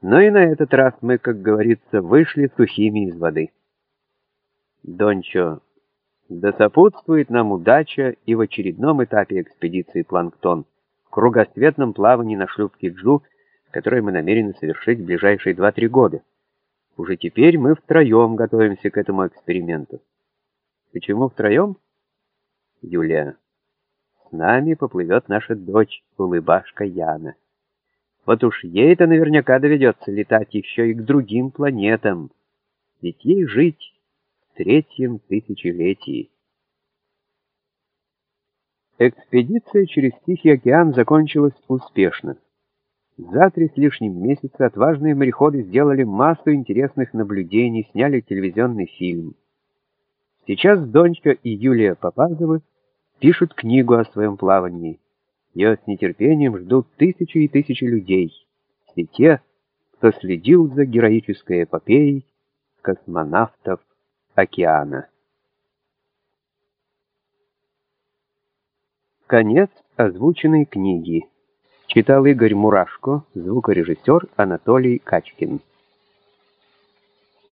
Но и на этот раз мы, как говорится, вышли сухими из воды. Дончо, да сопутствует нам удача и в очередном этапе экспедиции «Планктон» в кругосветном плавании на шлюпке «Джу», которое мы намерены совершить в ближайшие 2-3 года. Уже теперь мы втроем готовимся к этому эксперименту. Почему втроем? Юлия. С нами поплывет наша дочь, улыбашка Яна. Вот уж ей-то наверняка доведется летать еще и к другим планетам, ведь ей жить в третьем тысячелетии. Экспедиция через Тихий океан закончилась успешно. За три с лишним месяца отважные мореходы сделали массу интересных наблюдений, сняли телевизионный фильм. Сейчас Дончка и Юлия Попазовы пишут книгу о своем плавании. Ее с нетерпением ждут тысячи и тысячи людей, все те, кто следил за героической эпопеей космонавтов океана. Конец озвученной книги. Читал Игорь Мурашко, звукорежиссер Анатолий Качкин.